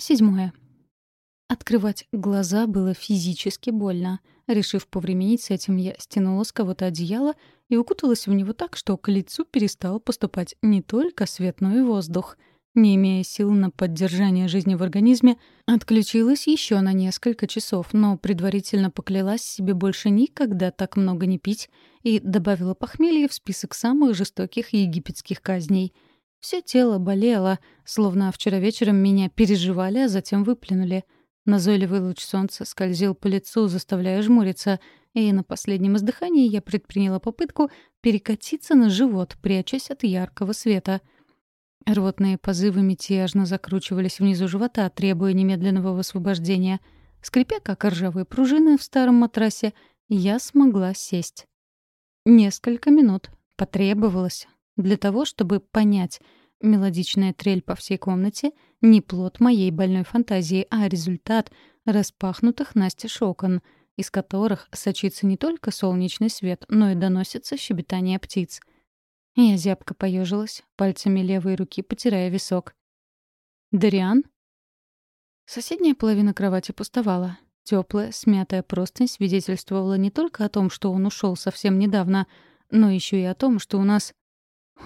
Седьмое. Открывать глаза было физически больно. Решив повременить с этим, я стянула с кого-то одеяло и укуталась в него так, что к лицу перестал поступать не только свет, но и воздух. Не имея сил на поддержание жизни в организме, отключилась еще на несколько часов, но предварительно поклялась себе больше никогда так много не пить и добавила похмелье в список самых жестоких египетских казней. Все тело болело, словно вчера вечером меня переживали, а затем выплюнули — Назойливый луч солнца скользил по лицу, заставляя жмуриться, и на последнем издыхании я предприняла попытку перекатиться на живот, прячась от яркого света. Рвотные позывы мятежно закручивались внизу живота, требуя немедленного высвобождения. Скрипя, как ржавые пружины в старом матрасе, я смогла сесть. Несколько минут потребовалось для того, чтобы понять — Мелодичная трель по всей комнате — не плод моей больной фантазии, а результат распахнутых настежь окон, из которых сочится не только солнечный свет, но и доносится щебетание птиц. Я зябко поежилась, пальцами левой руки потирая висок. «Дариан?» Соседняя половина кровати пустовала. Теплая, смятая простынь свидетельствовала не только о том, что он ушел совсем недавно, но еще и о том, что у нас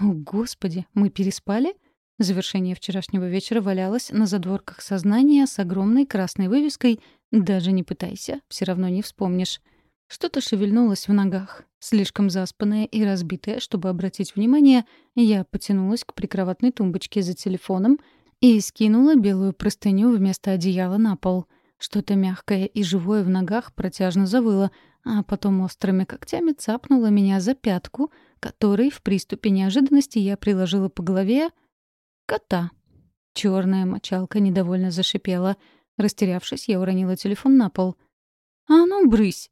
о, Господи, мы переспали? Завершение вчерашнего вечера валялось на задворках сознания с огромной красной вывеской «Даже не пытайся, все равно не вспомнишь». Что-то шевельнулось в ногах. Слишком заспанная и разбитая, чтобы обратить внимание, я потянулась к прикроватной тумбочке за телефоном и скинула белую простыню вместо одеяла на пол. Что-то мягкое и живое в ногах протяжно завыло, а потом острыми когтями цапнуло меня за пятку — который в приступе неожиданности я приложила по голове кота. Черная мочалка недовольно зашипела. Растерявшись, я уронила телефон на пол. «А ну, брысь!»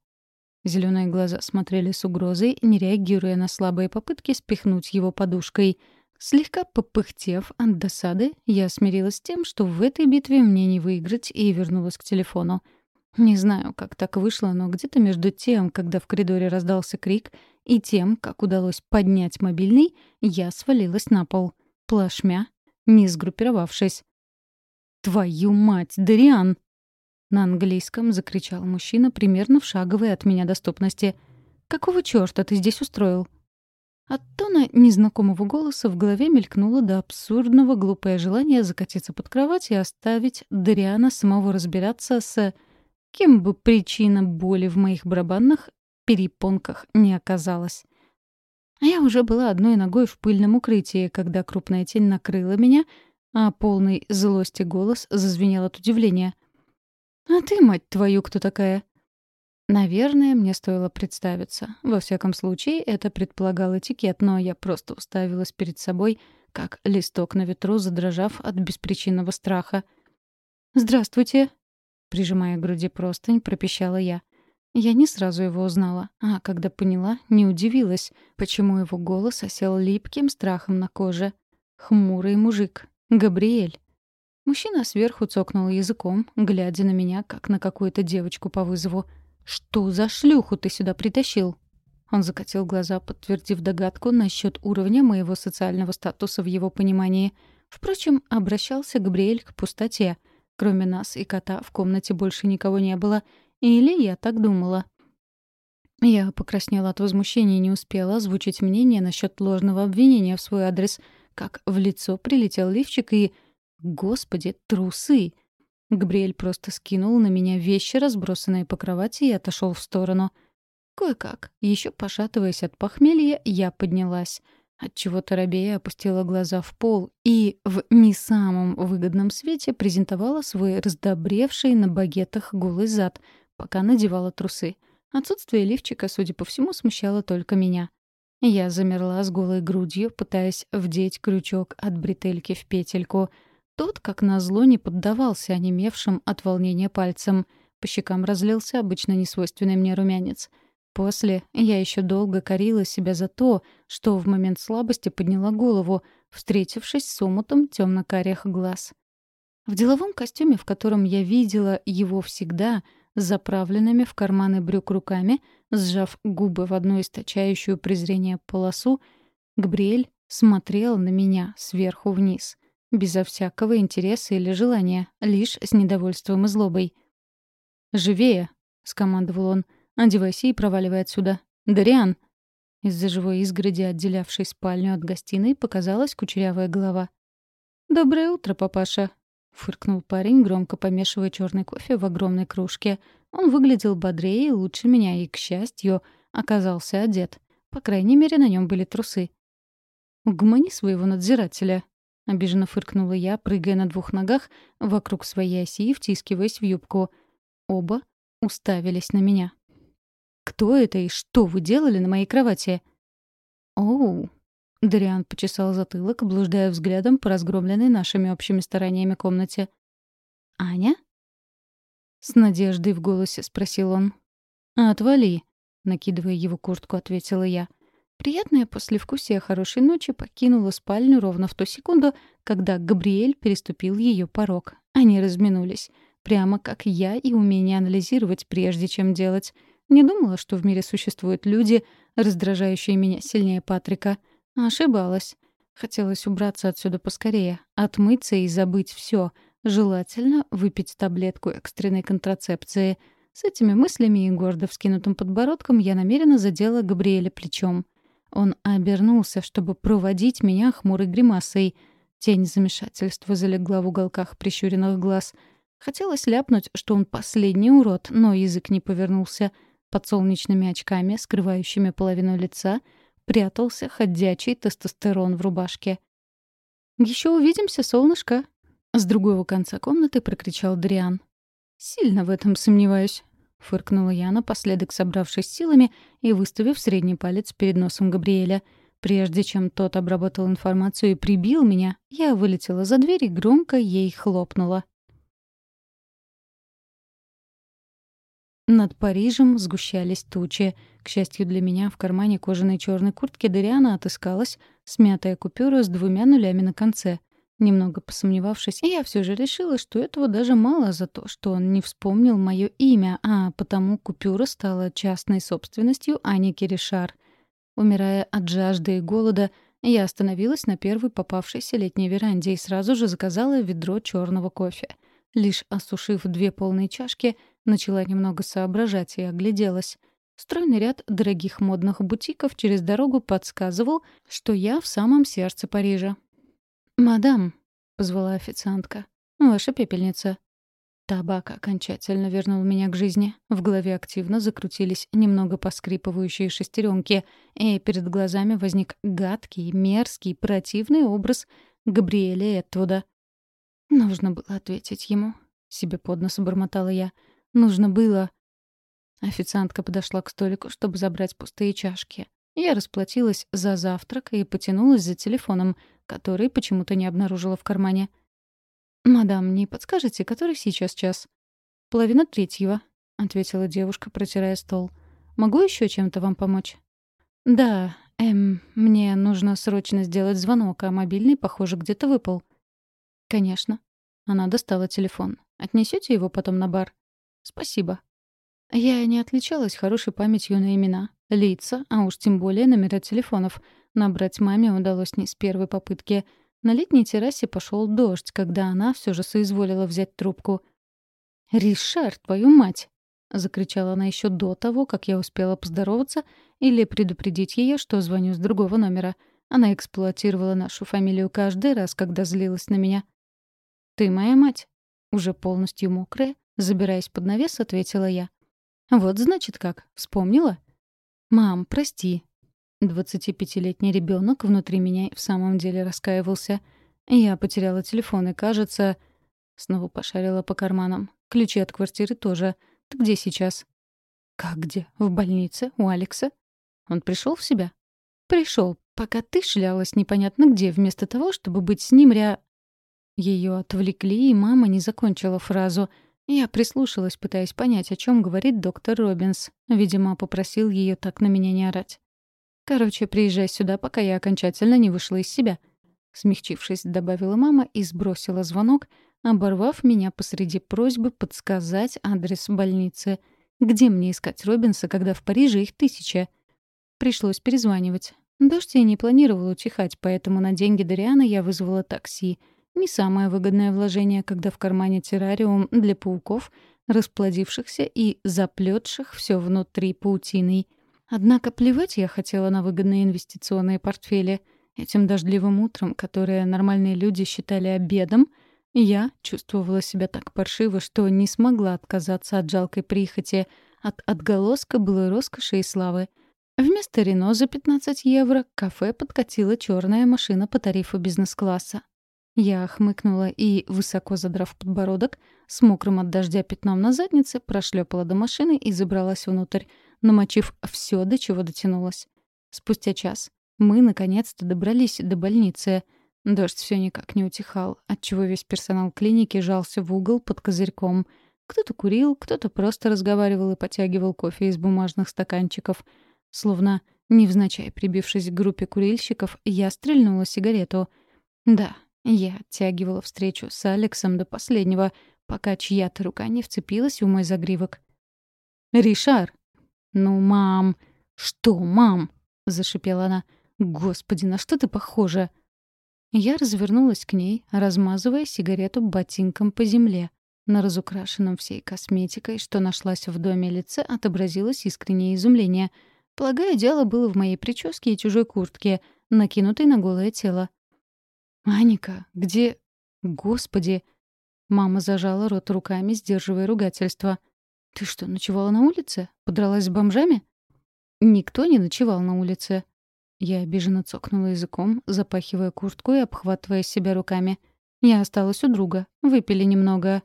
Зеленые глаза смотрели с угрозой, не реагируя на слабые попытки спихнуть его подушкой. Слегка попыхтев от досады, я смирилась с тем, что в этой битве мне не выиграть, и вернулась к телефону. Не знаю, как так вышло, но где-то между тем, когда в коридоре раздался крик, и тем, как удалось поднять мобильный, я свалилась на пол, плашмя, не сгруппировавшись. «Твою мать, Дариан!» На английском закричал мужчина примерно в шаговой от меня доступности. «Какого чёрта ты здесь устроил?» От тона незнакомого голоса в голове мелькнуло до абсурдного глупое желание закатиться под кровать и оставить Дариана самого разбираться с Кем бы причина боли в моих барабанных перепонках не оказалась. Я уже была одной ногой в пыльном укрытии, когда крупная тень накрыла меня, а полный злости голос зазвенел от удивления. «А ты, мать твою, кто такая?» Наверное, мне стоило представиться. Во всяком случае, это предполагал этикет, но я просто уставилась перед собой, как листок на ветру, задрожав от беспричинного страха. «Здравствуйте», Прижимая к груди простынь, пропищала я. Я не сразу его узнала, а когда поняла, не удивилась, почему его голос осел липким страхом на коже. Хмурый мужик. Габриэль. Мужчина сверху цокнул языком, глядя на меня, как на какую-то девочку по вызову. «Что за шлюху ты сюда притащил?» Он закатил глаза, подтвердив догадку насчет уровня моего социального статуса в его понимании. Впрочем, обращался Габриэль к пустоте — Кроме нас и кота в комнате больше никого не было. Или я так думала. Я покраснела от возмущения и не успела озвучить мнение насчет ложного обвинения в свой адрес, как в лицо прилетел лифчик и... Господи, трусы! Габриэль просто скинул на меня вещи, разбросанные по кровати, и отошел в сторону. Кое-как, еще пошатываясь от похмелья, я поднялась — Отчего торобея опустила глаза в пол и в не самом выгодном свете презентовала свой раздобревший на багетах голый зад, пока надевала трусы. Отсутствие лифчика, судя по всему, смущало только меня. Я замерла с голой грудью, пытаясь вдеть крючок от бретельки в петельку. Тот, как назло, не поддавался онемевшим от волнения пальцем. По щекам разлился обычно несвойственный мне румянец — После я еще долго корила себя за то, что в момент слабости подняла голову, встретившись с умутом темно-карих глаз. В деловом костюме, в котором я видела его всегда, заправленными в карманы брюк руками, сжав губы в одну источающую презрение полосу, Габриэль смотрел на меня сверху вниз. безо всякого интереса или желания, лишь с недовольством и злобой. «Живее!» — скомандовал он. «Одевайся и проваливай отсюда. Дариан!» Из-за живой изгороди, отделявшей спальню от гостиной, показалась кучерявая голова. «Доброе утро, папаша!» — фыркнул парень, громко помешивая черный кофе в огромной кружке. Он выглядел бодрее и лучше меня, и, к счастью, оказался одет. По крайней мере, на нем были трусы. «Угомони своего надзирателя», — обиженно фыркнула я, прыгая на двух ногах вокруг своей оси и втискиваясь в юбку. Оба уставились на меня. «Кто это и что вы делали на моей кровати?» «Оу», — Дариан почесал затылок, блуждая взглядом по разгромленной нашими общими стараниями комнате. «Аня?» С надеждой в голосе спросил он. «Отвали», — накидывая его куртку, ответила я. Приятное послевкусие хорошей ночи покинуло спальню ровно в ту секунду, когда Габриэль переступил ее порог. Они разминулись. Прямо как я и умение анализировать, прежде чем делать. Не думала, что в мире существуют люди, раздражающие меня сильнее Патрика. Ошибалась. Хотелось убраться отсюда поскорее, отмыться и забыть все. Желательно выпить таблетку экстренной контрацепции. С этими мыслями и гордо вскинутым подбородком я намеренно задела Габриэля плечом. Он обернулся, чтобы проводить меня хмурой гримасой. Тень замешательства залегла в уголках прищуренных глаз. Хотелось ляпнуть, что он последний урод, но язык не повернулся. Под солнечными очками, скрывающими половину лица, прятался ходячий тестостерон в рубашке. «Еще увидимся, солнышко!» С другого конца комнаты прокричал Дриан. «Сильно в этом сомневаюсь», — фыркнула я, напоследок собравшись силами и выставив средний палец перед носом Габриэля. Прежде чем тот обработал информацию и прибил меня, я вылетела за дверь и громко ей хлопнула. Над Парижем сгущались тучи. К счастью для меня, в кармане кожаной черной куртки Дариана отыскалась смятая купюра с двумя нулями на конце — Немного посомневавшись, я все же решила, что этого даже мало за то, что он не вспомнил мое имя, а потому купюра стала частной собственностью Аники Ришар. Умирая от жажды и голода, я остановилась на первой попавшейся летней веранде и сразу же заказала ведро черного кофе. Лишь осушив две полные чашки, начала немного соображать и огляделась. Стройный ряд дорогих модных бутиков через дорогу подсказывал, что я в самом сердце Парижа. «Мадам», — позвала официантка, — «ваша пепельница». Табак окончательно вернул меня к жизни. В голове активно закрутились немного поскрипывающие шестеренки, и перед глазами возник гадкий, мерзкий, противный образ Габриэля Эттвуда. «Нужно было ответить ему», — себе под нос бормотала я. «Нужно было...» Официантка подошла к столику, чтобы забрать пустые чашки. Я расплатилась за завтрак и потянулась за телефоном — который почему-то не обнаружила в кармане. «Мадам, не подскажете, который сейчас час?» «Половина третьего», — ответила девушка, протирая стол. «Могу еще чем-то вам помочь?» «Да, эм, мне нужно срочно сделать звонок, а мобильный, похоже, где-то выпал». «Конечно». Она достала телефон. «Отнесете его потом на бар?» «Спасибо». Я не отличалась хорошей памятью на имена, лица, а уж тем более номера телефонов — Набрать маме удалось не с первой попытки. На летней террасе пошел дождь, когда она все же соизволила взять трубку. «Ришар, твою мать!» — закричала она еще до того, как я успела поздороваться или предупредить ее, что звоню с другого номера. Она эксплуатировала нашу фамилию каждый раз, когда злилась на меня. «Ты моя мать?» Уже полностью мокрая, забираясь под навес, ответила я. «Вот значит как, вспомнила?» «Мам, прости, Двадцатипятилетний ребенок внутри меня в самом деле раскаивался. Я потеряла телефон и, кажется... Снова пошарила по карманам. Ключи от квартиры тоже. Ты где сейчас? Как где? В больнице? У Алекса? Он пришел в себя? Пришел, пока ты шлялась непонятно где, вместо того, чтобы быть с ним ря... Ее отвлекли, и мама не закончила фразу. Я прислушалась, пытаясь понять, о чем говорит доктор Робинс. Видимо, попросил ее так на меня не орать. Короче, приезжай сюда, пока я окончательно не вышла из себя. Смягчившись, добавила мама и сбросила звонок, оборвав меня посреди просьбы подсказать адрес больницы. Где мне искать Робинса, когда в Париже их тысяча? Пришлось перезванивать. Дождь я не планировала утихать, поэтому на деньги Дариана я вызвала такси. Не самое выгодное вложение, когда в кармане террариум для пауков, расплодившихся и заплетших все внутри паутиной. Однако плевать я хотела на выгодные инвестиционные портфели. Этим дождливым утром, которое нормальные люди считали обедом, я чувствовала себя так паршиво, что не смогла отказаться от жалкой прихоти, от отголоска былой роскоши и славы. Вместо Рено за 15 евро кафе подкатила черная машина по тарифу бизнес-класса. Я хмыкнула и, высоко задрав подбородок, с мокрым от дождя пятном на заднице, прошлепала до машины и забралась внутрь, намочив все, до чего дотянулась. Спустя час мы, наконец-то, добрались до больницы. Дождь все никак не утихал, отчего весь персонал клиники жался в угол под козырьком. Кто-то курил, кто-то просто разговаривал и потягивал кофе из бумажных стаканчиков. Словно, невзначай прибившись к группе курильщиков, я стрельнула сигарету. Да, я оттягивала встречу с Алексом до последнего, пока чья-то рука не вцепилась в мой загривок. «Ришар!» «Ну, мам!» «Что, мам?» — зашипела она. «Господи, на что ты похожа?» Я развернулась к ней, размазывая сигарету ботинком по земле. На разукрашенном всей косметикой, что нашлась в доме лице, отобразилось искреннее изумление. Полагаю, дело было в моей прическе и чужой куртке, накинутой на голое тело. «Аника, где...» «Господи!» Мама зажала рот руками, сдерживая ругательство. «Ты что, ночевала на улице? Подралась с бомжами?» «Никто не ночевал на улице». Я обиженно цокнула языком, запахивая куртку и обхватывая себя руками. «Я осталась у друга. Выпили немного».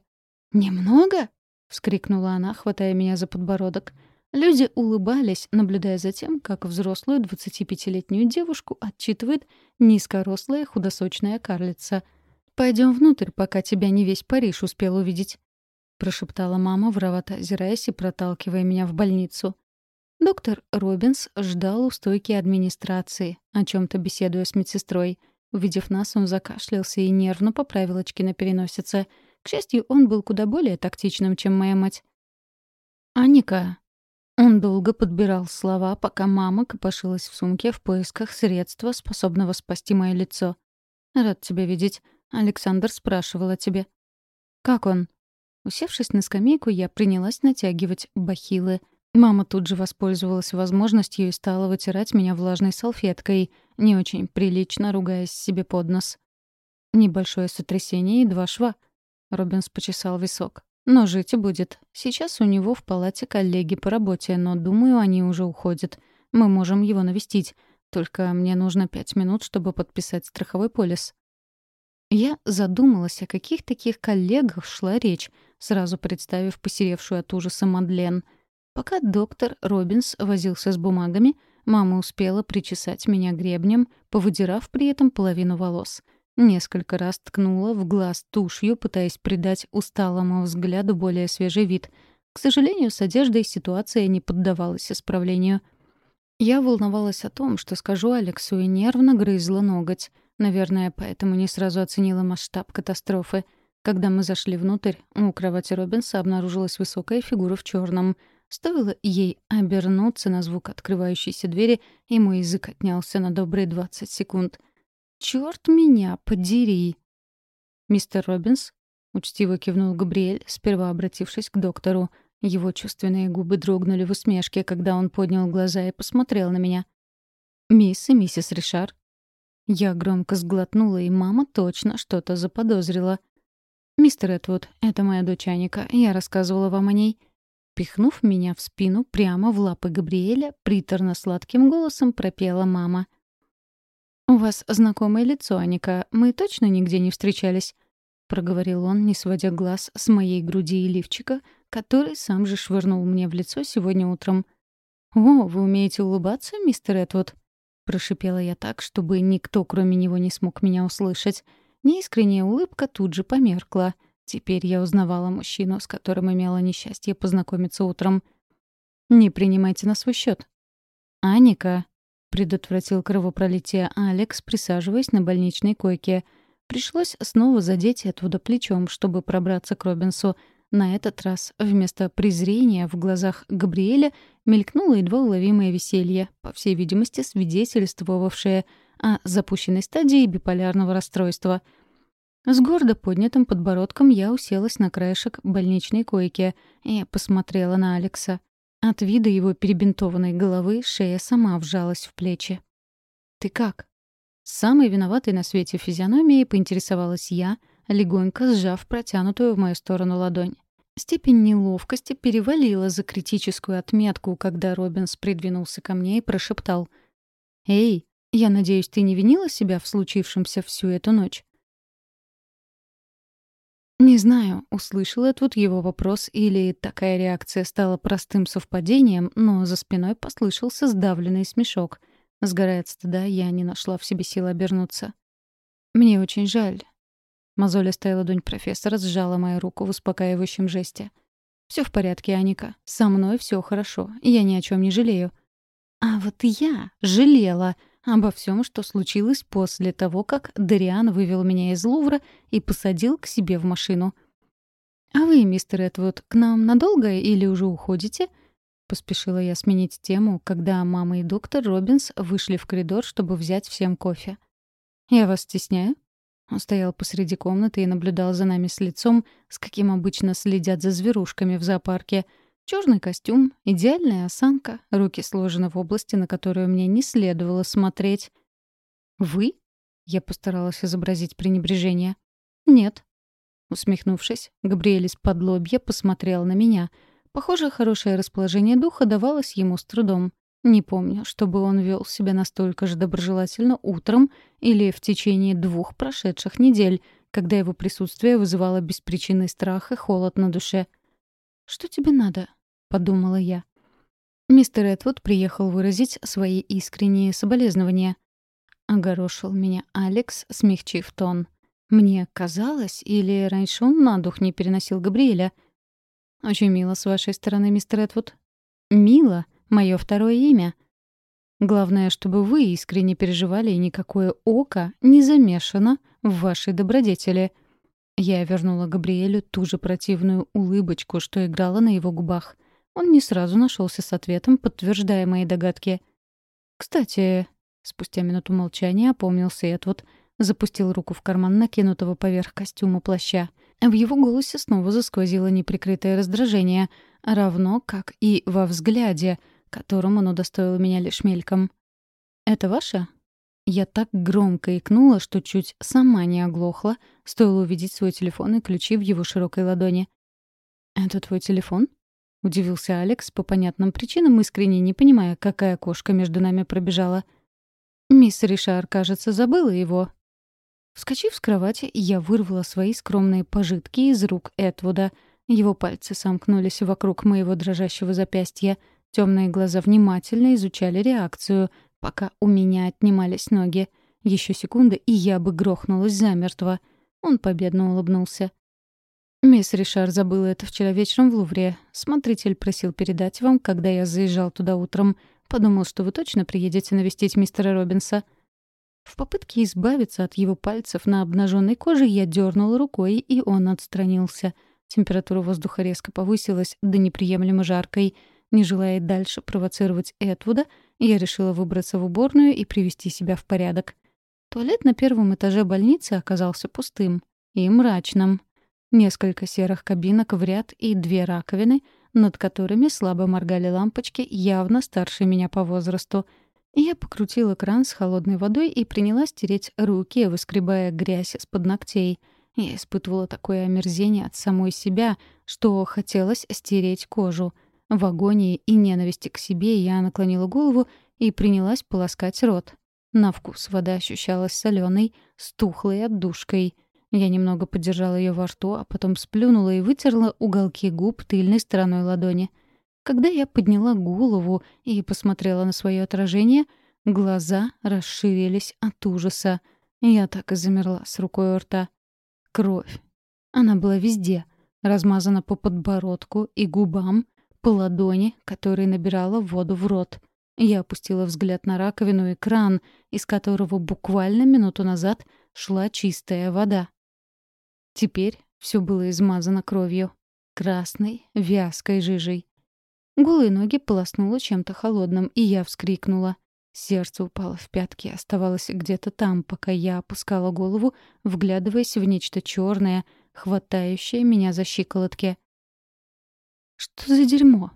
«Немного?» — вскрикнула она, хватая меня за подбородок. Люди улыбались, наблюдая за тем, как взрослую 25-летнюю девушку отчитывает низкорослая худосочная карлица. «Пойдем внутрь, пока тебя не весь Париж успел увидеть», — прошептала мама, воровато озираясь и проталкивая меня в больницу. Доктор Робинс ждал у стойки администрации, о чем то беседуя с медсестрой. Увидев нас, он закашлялся и нервно поправил очки на переносице. К счастью, он был куда более тактичным, чем моя мать. «Аника», он долго подбирал слова, пока мама копошилась в сумке в поисках средства, способного спасти мое лицо. «Рад тебя видеть. Александр спрашивал о тебе». «Как он?» Усевшись на скамейку, я принялась натягивать бахилы. Мама тут же воспользовалась возможностью и стала вытирать меня влажной салфеткой, не очень прилично ругаясь себе под нос. «Небольшое сотрясение и два шва». Робинс почесал висок. Но жить будет. Сейчас у него в палате коллеги по работе, но, думаю, они уже уходят. Мы можем его навестить. Только мне нужно пять минут, чтобы подписать страховой полис. Я задумалась, о каких таких коллегах шла речь, сразу представив посеревшую от ужаса Мадлен. Пока доктор Робинс возился с бумагами, мама успела причесать меня гребнем, повыдирав при этом половину волос — Несколько раз ткнула в глаз тушью, пытаясь придать усталому взгляду более свежий вид. К сожалению, с одеждой ситуация не поддавалась исправлению. Я волновалась о том, что скажу Алексу, и нервно грызла ноготь. Наверное, поэтому не сразу оценила масштаб катастрофы. Когда мы зашли внутрь, у кровати Робинса обнаружилась высокая фигура в черном. Стоило ей обернуться на звук открывающейся двери, и мой язык отнялся на добрые 20 секунд — Черт меня, подери!» «Мистер Робинс?» — учтиво кивнул Габриэль, сперва обратившись к доктору. Его чувственные губы дрогнули в усмешке, когда он поднял глаза и посмотрел на меня. «Мисс и миссис Ришар?» Я громко сглотнула, и мама точно что-то заподозрила. «Мистер Этвуд, это моя дочь Аника, я рассказывала вам о ней». Пихнув меня в спину прямо в лапы Габриэля, приторно-сладким голосом пропела мама — «У вас знакомое лицо, Аника. Мы точно нигде не встречались?» — проговорил он, не сводя глаз с моей груди и лифчика, который сам же швырнул мне в лицо сегодня утром. «О, вы умеете улыбаться, мистер Этвуд?» — прошипела я так, чтобы никто, кроме него, не смог меня услышать. Неискренняя улыбка тут же померкла. Теперь я узнавала мужчину, с которым имела несчастье познакомиться утром. «Не принимайте на свой счет. «Аника», Предотвратил кровопролитие Алекс, присаживаясь на больничной койке. Пришлось снова задеть оттуда плечом, чтобы пробраться к Робинсу. На этот раз вместо презрения в глазах Габриэля мелькнуло едва уловимое веселье, по всей видимости, свидетельствовавшее о запущенной стадии биполярного расстройства. С гордо поднятым подбородком я уселась на краешек больничной койки и посмотрела на Алекса. От вида его перебинтованной головы шея сама вжалась в плечи. «Ты как?» С самой виноватой на свете физиономией поинтересовалась я, легонько сжав протянутую в мою сторону ладонь. Степень неловкости перевалила за критическую отметку, когда Робинс придвинулся ко мне и прошептал. «Эй, я надеюсь, ты не винила себя в случившемся всю эту ночь?» Не знаю, услышал я тут его вопрос или такая реакция стала простым совпадением, но за спиной послышался сдавленный смешок. Сгорая от стыда, я не нашла в себе сил обернуться. «Мне очень жаль». Мозолистая ладонь профессора сжала мою руку в успокаивающем жесте. Все в порядке, Аника. Со мной все хорошо. Я ни о чем не жалею». «А вот я жалела обо всем, что случилось после того, как Дариан вывел меня из Лувра и посадил к себе в машину. «А вы, мистер Этвуд, к нам надолго или уже уходите?» Поспешила я сменить тему, когда мама и доктор Робинс вышли в коридор, чтобы взять всем кофе. «Я вас стесняю?» Он стоял посреди комнаты и наблюдал за нами с лицом, с каким обычно следят за зверушками в зоопарке — Черный костюм, идеальная осанка, руки сложены в области, на которую мне не следовало смотреть. «Вы?» — я постаралась изобразить пренебрежение. «Нет». Усмехнувшись, Габриэль из-под лобья посмотрел на меня. Похоже, хорошее расположение духа давалось ему с трудом. Не помню, чтобы он вел себя настолько же доброжелательно утром или в течение двух прошедших недель, когда его присутствие вызывало беспричинный страх и холод на душе. «Что тебе надо?» — подумала я. Мистер Эдвуд приехал выразить свои искренние соболезнования. Огорошил меня Алекс, смягчив тон. Мне казалось, или раньше он на дух не переносил Габриэля. «Очень мило с вашей стороны, мистер Эдвуд». «Мило — мое второе имя». Главное, чтобы вы искренне переживали, и никакое око не замешано в вашей добродетели. Я вернула Габриэлю ту же противную улыбочку, что играла на его губах — он не сразу нашелся с ответом, подтверждая мои догадки. «Кстати...» — спустя минуту молчания опомнился Эдвуд, запустил руку в карман накинутого поверх костюма плаща. В его голосе снова засквозило неприкрытое раздражение, равно как и во взгляде, которым оно удостоило меня лишь мельком. «Это ваше?» Я так громко икнула, что чуть сама не оглохла, стоило увидеть свой телефон и ключи в его широкой ладони. «Это твой телефон?» — удивился Алекс по понятным причинам, искренне не понимая, какая кошка между нами пробежала. «Мисс Ришар, кажется, забыла его». Вскочив с кровати, я вырвала свои скромные пожитки из рук Этвуда. Его пальцы сомкнулись вокруг моего дрожащего запястья. Темные глаза внимательно изучали реакцию, пока у меня отнимались ноги. Еще секунда, и я бы грохнулась замертво. Он победно улыбнулся. «Мисс Ришар забыла это вчера вечером в Лувре. Смотритель просил передать вам, когда я заезжал туда утром. Подумал, что вы точно приедете навестить мистера Робинса». В попытке избавиться от его пальцев на обнаженной коже я дернула рукой, и он отстранился. Температура воздуха резко повысилась до неприемлемо жаркой. Не желая дальше провоцировать Этвуда, я решила выбраться в уборную и привести себя в порядок. Туалет на первом этаже больницы оказался пустым и мрачным. Несколько серых кабинок в ряд и две раковины, над которыми слабо моргали лампочки, явно старше меня по возрасту. Я покрутила кран с холодной водой и принялась тереть руки, выскребая грязь из-под ногтей. Я испытывала такое омерзение от самой себя, что хотелось стереть кожу. В агонии и ненависти к себе я наклонила голову и принялась полоскать рот. На вкус вода ощущалась соленой, стухлой отдушкой — я немного подержала ее во рту, а потом сплюнула и вытерла уголки губ тыльной стороной ладони. Когда я подняла голову и посмотрела на свое отражение, глаза расширились от ужаса. Я так и замерла с рукой у рта. Кровь. Она была везде. Размазана по подбородку и губам, по ладони, которой набирала воду в рот. Я опустила взгляд на раковину и кран, из которого буквально минуту назад шла чистая вода. Теперь все было измазано кровью. Красной, вязкой жижей. Голые ноги полоснуло чем-то холодным, и я вскрикнула. Сердце упало в пятки, оставалось где-то там, пока я опускала голову, вглядываясь в нечто черное, хватающее меня за щиколотки. «Что за дерьмо?»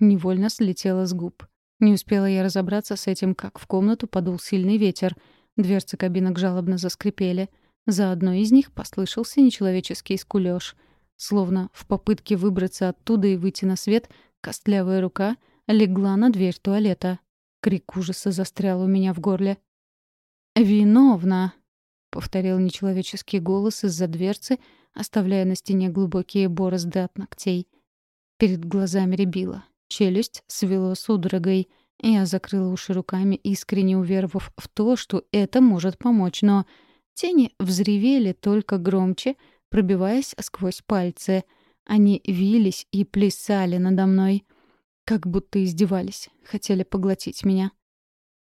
Невольно слетело с губ. Не успела я разобраться с этим, как в комнату подул сильный ветер. Дверцы кабинок жалобно заскрипели. За одной из них послышался нечеловеческий скулёж. Словно в попытке выбраться оттуда и выйти на свет, костлявая рука легла на дверь туалета. Крик ужаса застрял у меня в горле. «Виновна!» — повторил нечеловеческий голос из-за дверцы, оставляя на стене глубокие борозды от ногтей. Перед глазами рябило. Челюсть свело судорогой. Я закрыла уши руками, искренне уверовав в то, что это может помочь, но тени взревели только громче, пробиваясь сквозь пальцы. Они вились и плясали надо мной. Как будто издевались, хотели поглотить меня.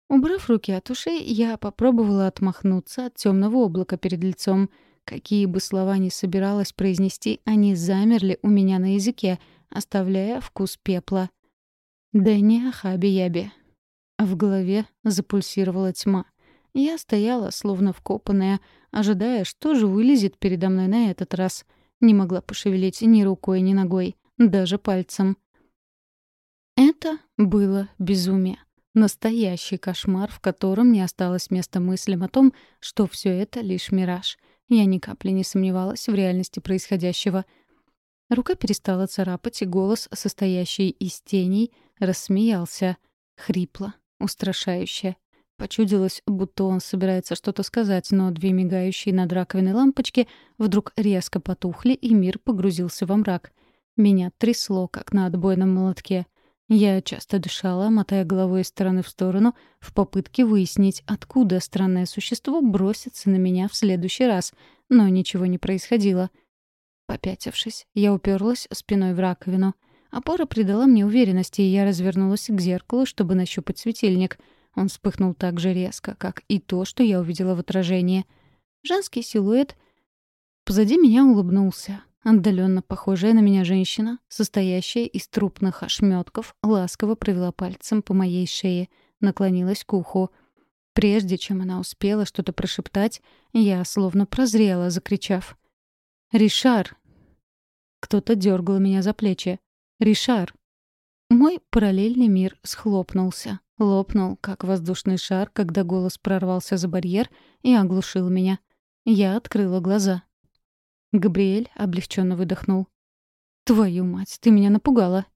Убрав руки от ушей, я попробовала отмахнуться от темного облака перед лицом. Какие бы слова ни собиралась произнести, они замерли у меня на языке, оставляя вкус пепла. Дэнни Ахаби-Яби. В голове запульсировала тьма. Я стояла, словно вкопанная, ожидая, что же вылезет передо мной на этот раз. Не могла пошевелить ни рукой, ни ногой, даже пальцем. Это было безумие. Настоящий кошмар, в котором не осталось места мыслям о том, что все это лишь мираж. Я ни капли не сомневалась в реальности происходящего — Рука перестала царапать, и голос, состоящий из теней, рассмеялся. Хрипло, устрашающе. Почудилось, будто он собирается что-то сказать, но две мигающие над раковиной лампочки вдруг резко потухли, и мир погрузился во мрак. Меня трясло, как на отбойном молотке. Я часто дышала, мотая головой из стороны в сторону, в попытке выяснить, откуда странное существо бросится на меня в следующий раз, но ничего не происходило — Попятившись, я уперлась спиной в раковину. Опора придала мне уверенности, и я развернулась к зеркалу, чтобы нащупать светильник. Он вспыхнул так же резко, как и то, что я увидела в отражении. Женский силуэт позади меня улыбнулся. Отдаленно похожая на меня женщина, состоящая из трупных ошметков, ласково провела пальцем по моей шее, наклонилась к уху. Прежде чем она успела что-то прошептать, я словно прозрела, закричав — «Ришар!» Кто-то дергал меня за плечи. «Ришар!» Мой параллельный мир схлопнулся. Лопнул, как воздушный шар, когда голос прорвался за барьер и оглушил меня. Я открыла глаза. Габриэль облегченно выдохнул. «Твою мать, ты меня напугала!»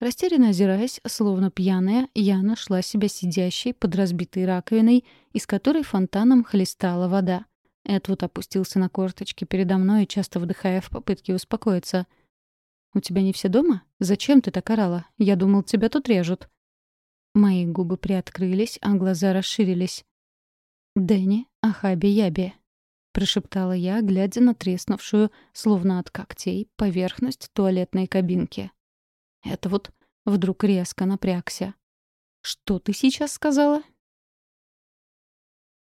Растерянно озираясь, словно пьяная, я нашла себя сидящей под разбитой раковиной, из которой фонтаном хлестала вода. Эдвуд опустился на корточки передо мной, часто вдыхая в попытке успокоиться. «У тебя не все дома? Зачем ты так орала? Я думал, тебя тут режут». Мои губы приоткрылись, а глаза расширились. «Дэнни, Ахаби-Яби», — прошептала я, глядя на треснувшую, словно от когтей, поверхность туалетной кабинки. Это вот вдруг резко напрягся. «Что ты сейчас сказала?»